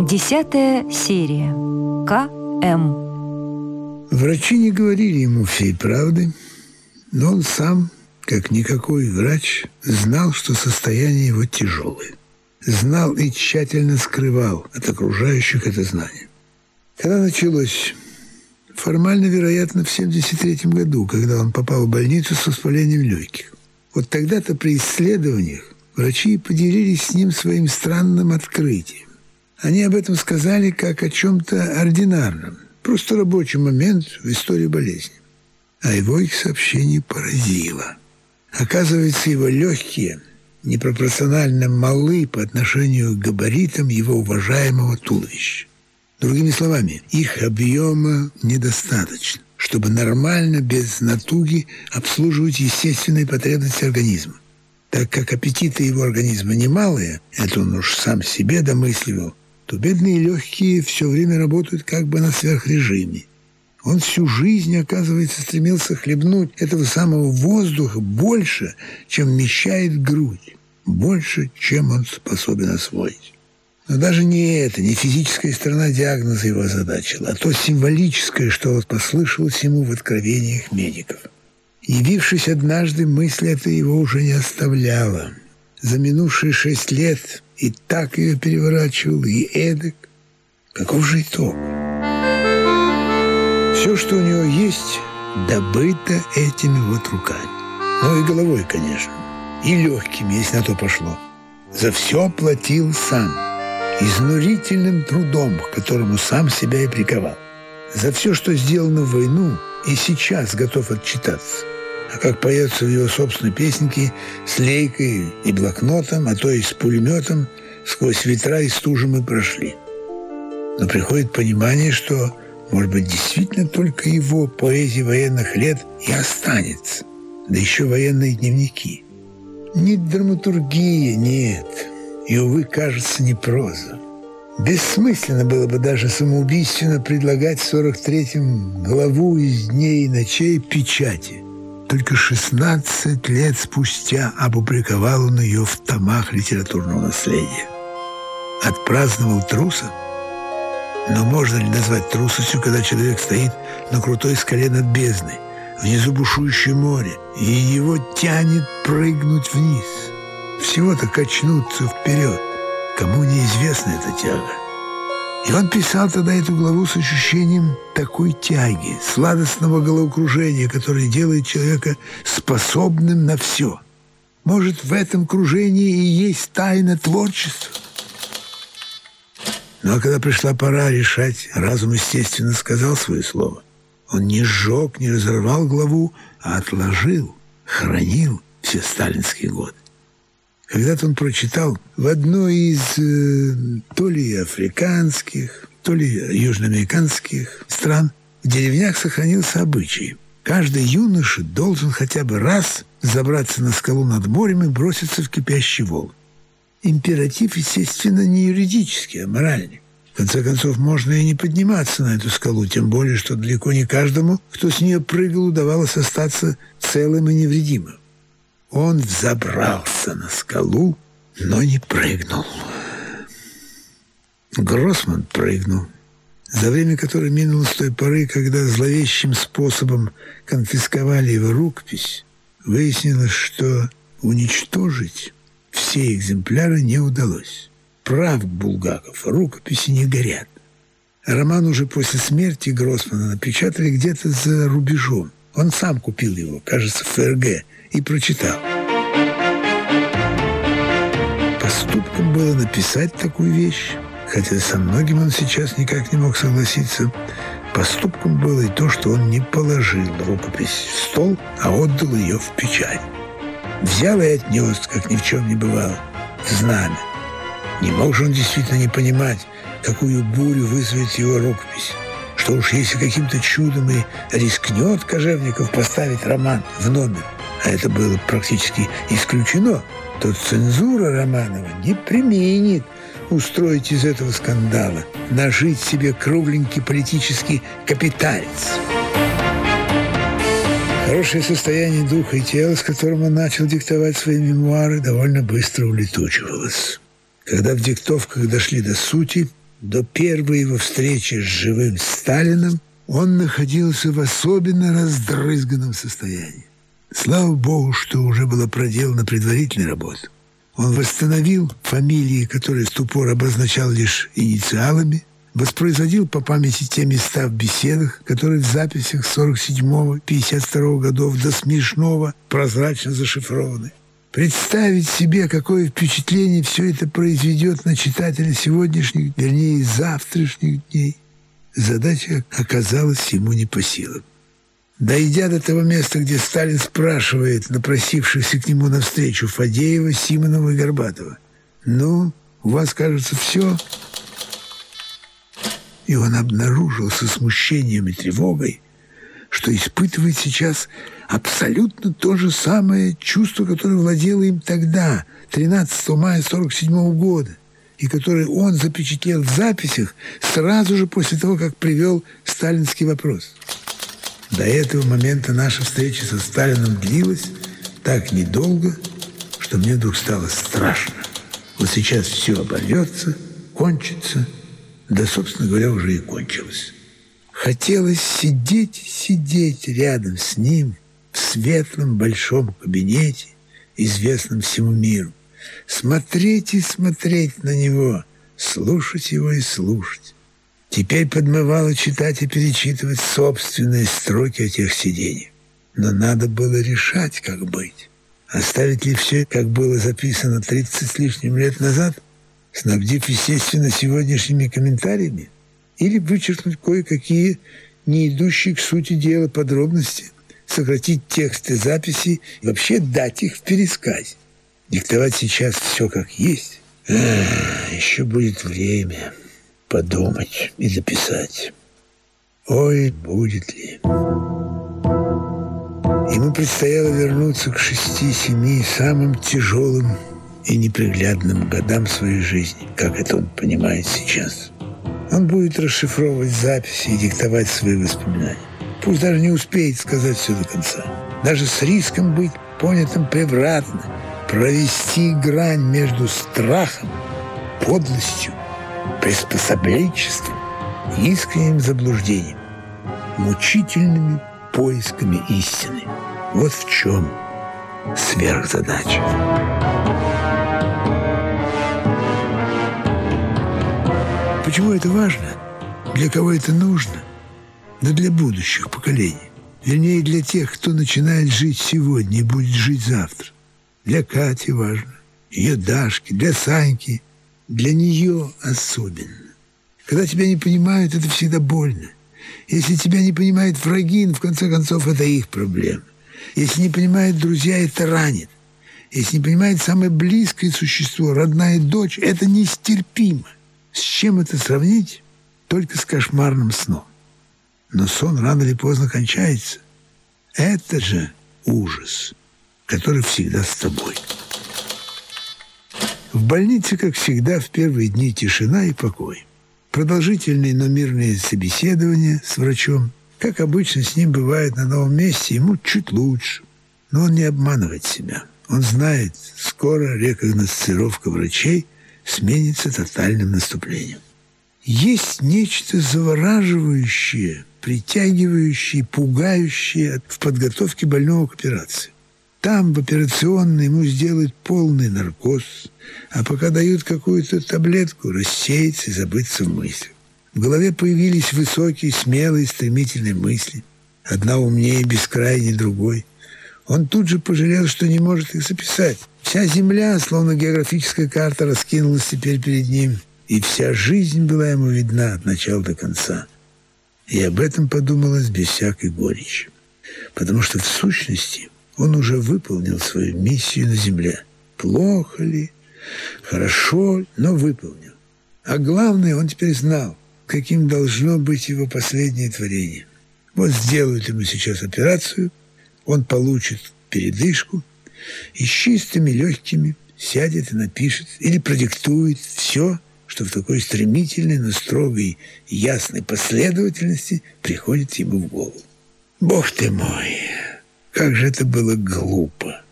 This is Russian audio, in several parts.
Десятая серия. К.М. Врачи не говорили ему всей правды, но он сам, как никакой врач, знал, что состояние его тяжелое. Знал и тщательно скрывал от окружающих это знание. Когда началось? Формально, вероятно, в 73 году, когда он попал в больницу с воспалением легких. Вот тогда-то при исследованиях врачи поделились с ним своим странным открытием. Они об этом сказали как о чем-то ординарном, просто рабочий момент в истории болезни. А его их сообщение поразило. Оказывается, его легкие непропорционально малы по отношению к габаритам его уважаемого туловища. Другими словами, их объема недостаточно, чтобы нормально, без натуги, обслуживать естественные потребности организма. Так как аппетиты его организма немалые, это он уж сам себе домысливал, то бедные легкие все время работают как бы на сверхрежиме. Он всю жизнь, оказывается, стремился хлебнуть этого самого воздуха больше, чем вмещает грудь, больше, чем он способен освоить. Но даже не это, не физическая сторона диагноза его озадачила, а то символическое, что вот послышалось ему в откровениях медиков. Явившись однажды, мысль эта его уже не оставляла. За минувшие шесть лет и так ее переворачивал, и эдак. Каков же итог? Все, что у него есть, добыто этими вот руками. Ну и головой, конечно. И легкими, если на то пошло. За все платил сам изнурительным трудом, к которому сам себя и приковал. За все, что сделано в войну, и сейчас готов отчитаться. Как поется в его собственной песенке, с лейкой и блокнотом, а то и с пулеметом, сквозь ветра и стужи мы прошли. Но приходит понимание, что, может быть, действительно только его поэзия военных лет и останется, да еще военные дневники. Не драматургия, нет – и, увы, кажется, не проза. Бессмысленно было бы даже самоубийственно предлагать в 43-м главу из дней и ночей печати. Только 16 лет спустя опубликовал он ее в томах литературного наследия. Отпраздновал труса? Но можно ли назвать трусостью, когда человек стоит на крутой скале над бездной, внизу бушующее море, и его тянет прыгнуть вниз – всего-то качнуться вперед. Кому неизвестна эта тяга. И он писал тогда эту главу с ощущением такой тяги, сладостного головокружения, которое делает человека способным на все. Может, в этом кружении и есть тайна творчества? Ну а когда пришла пора решать, разум, естественно, сказал свое слово. Он не сжег, не разорвал главу, а отложил, хранил все сталинские годы. Когда-то он прочитал в одной из э, то ли африканских, то ли южноамериканских стран в деревнях сохранился обычай. Каждый юноша должен хотя бы раз забраться на скалу над морем и броситься в кипящий волн. Императив, естественно, не юридический, а моральный. В конце концов, можно и не подниматься на эту скалу, тем более, что далеко не каждому, кто с нее прыгал, удавалось остаться целым и невредимым. Он взобрался на скалу, но не прыгнул. Гроссман прыгнул, за время которое минуло с той поры, когда зловещим способом конфисковали его рукопись, выяснилось, что уничтожить все экземпляры не удалось. Прав Булгаков, рукописи не горят. Роман уже после смерти Гроссмана напечатали где-то за рубежом. Он сам купил его, кажется, в ФРГ, и прочитал. Поступком было написать такую вещь, хотя со многим он сейчас никак не мог согласиться. Поступком было и то, что он не положил рукопись в стол, а отдал ее в печать. Взял и отнес, как ни в чем не бывало, знамя. Не мог же он действительно не понимать, какую бурю вызовет его рукопись. Что уж если каким-то чудом и рискнет Кожевников поставить роман в номер, а это было практически исключено, то цензура Романова не применит устроить из этого скандала, нажить себе кругленький политический капиталец. Хорошее состояние духа и тела, с которым он начал диктовать свои мемуары, довольно быстро улетучивалось. Когда в диктовках дошли до сути, до первой его встречи с живым Сталином он находился в особенно раздрызганном состоянии. Слава Богу, что уже была проделана предварительная работа. Он восстановил фамилии, которые с ту пору обозначал лишь инициалами, воспроизводил по памяти те места в беседах, которые в записях 47-52 годов до смешного прозрачно зашифрованы. Представить себе, какое впечатление все это произведет на читателя сегодняшних, вернее, завтрашних дней, задача оказалась ему не по силам. Дойдя до того места, где Сталин спрашивает напросившихся к нему навстречу Фадеева, Симонова и Горбатова, «Ну, у вас, кажется, все?» И он обнаружил со смущением и тревогой, что испытывает сейчас абсолютно то же самое чувство, которое владело им тогда, 13 мая 1947 года, и которое он запечатлел в записях сразу же после того, как привел сталинский вопрос. До этого момента наша встреча со Сталином длилась так недолго, что мне вдруг стало страшно. Вот сейчас все оборвется, кончится, да, собственно говоря, уже и кончилось. Хотелось сидеть, сидеть рядом с ним в светлом большом кабинете, известном всему миру, смотреть и смотреть на него, слушать его и слушать. Теперь подмывало читать и перечитывать собственные строки этих сидений. Но надо было решать, как быть. Оставить ли все, как было записано 30 с лишним лет назад, снабдив, естественно, сегодняшними комментариями? или вычеркнуть кое-какие не идущие к сути дела подробности, сократить тексты записи и вообще дать их в пересказе. Диктовать сейчас все как есть. Эх, еще будет время подумать и записать. Ой, будет ли. Ему предстояло вернуться к шести-семи самым тяжелым и неприглядным годам своей жизни, как это он понимает сейчас. Он будет расшифровывать записи и диктовать свои воспоминания. Пусть даже не успеет сказать все до конца. Даже с риском быть понятым превратно, провести грань между страхом, подлостью, приспособленчеством искренним заблуждением, мучительными поисками истины. Вот в чем сверхзадача. Почему это важно? Для кого это нужно? Да для будущих поколений. Вернее, для тех, кто начинает жить сегодня и будет жить завтра. Для Кати важно, ее Дашки, для Саньки, для нее особенно. Когда тебя не понимают, это всегда больно. Если тебя не понимают враги, ну, в конце концов, это их проблема. Если не понимают друзья, это ранит. Если не понимает самое близкое существо, родная дочь, это нестерпимо. С чем это сравнить? Только с кошмарным сном. Но сон рано или поздно кончается. Это же ужас, который всегда с тобой. В больнице, как всегда, в первые дни тишина и покой. Продолжительные, но мирные собеседования с врачом. Как обычно с ним бывает на новом месте, ему чуть лучше. Но он не обманывает себя. Он знает, скоро рекогносцировка врачей сменится тотальным наступлением. Есть нечто завораживающее, притягивающее, пугающее в подготовке больного к операции. Там, в операционной, ему сделают полный наркоз, а пока дают какую-то таблетку, рассеяться и забыться в мыслях. В голове появились высокие, смелые, стремительные мысли. Одна умнее бескрайней другой. Он тут же пожалел, что не может их записать. Вся земля, словно географическая карта, раскинулась теперь перед ним, и вся жизнь была ему видна от начала до конца. И об этом подумалось без всякой горечи. Потому что в сущности он уже выполнил свою миссию на земле. Плохо ли? Хорошо, но выполнил. А главное, он теперь знал, каким должно быть его последнее творение. Вот сделают ему сейчас операцию, он получит передышку – и с чистыми легкими сядет и напишет или продиктует все, что в такой стремительной, но строгой, ясной последовательности приходит ему в голову. Бог ты мой, как же это было глупо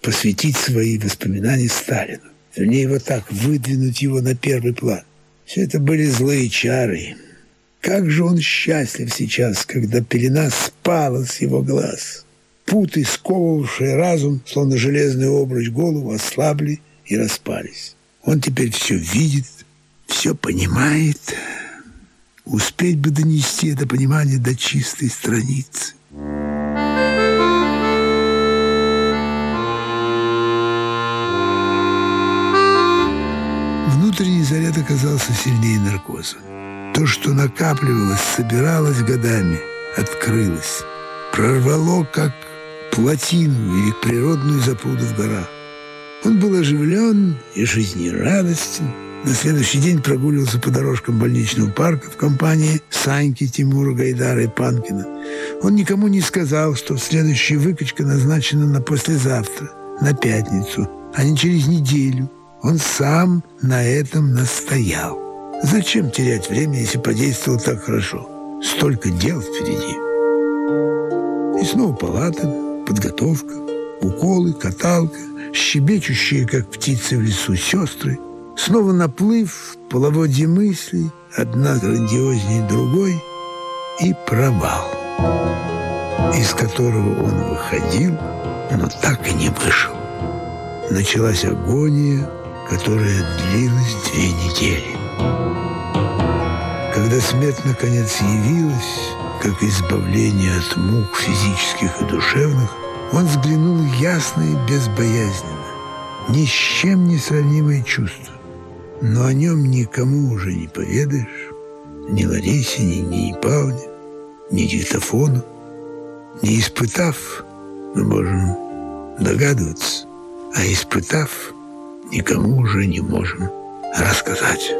посвятить свои воспоминания Сталину. Вернее, вот так выдвинуть его на первый план. Все это были злые чары. Как же он счастлив сейчас, когда пелена спала с его глаз. Путы, сковывавшие разум, словно железный обруч голову, ослабли и распались. Он теперь все видит, все понимает. Успеть бы донести это понимание до чистой страницы. Внутренний заряд оказался сильнее наркоза. То, что накапливалось, собиралось годами, открылось, прорвало, как плотину или природную запруду в горах. Он был оживлен и жизнерадостен. На следующий день прогуливался по дорожкам больничного парка в компании Саньки, Тимура, Гайдара и Панкина. Он никому не сказал, что следующая выкачка назначена на послезавтра, на пятницу, а не через неделю. Он сам на этом настоял. Зачем терять время, если подействовал так хорошо? Столько дел впереди. И снова палата, подготовка, уколы, каталка, щебечущие, как птицы в лесу, сестры, снова наплыв, половодье мыслей, одна грандиознее другой, и провал, из которого он выходил, но так и не вышел. Началась агония, которая длилась две недели. Когда смерть наконец явилась, как избавление от мук физических и душевных, он взглянул ясно и безбоязненно, ни с чем не сравнимое чувство. Но о нем никому уже не поведаешь, ни Ларисе, ни, ни Павле, ни диктофону. Не испытав, мы можем догадываться, а испытав, никому уже не можем рассказать.